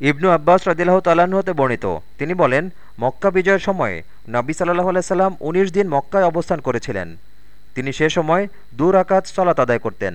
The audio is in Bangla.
ইবনু আব্বাস রদিল্লাহ তালাহতে হতে বর্ণিত। তিনি বলেন, মক্কা বিজয়ের সময় নবী সাল্লাহ আলাইসাল্লাম উনিশ দিন মক্কায় অবস্থান করেছিলেন। তিনি সে সময় দু রাকাত সলাত আদায় করতেন।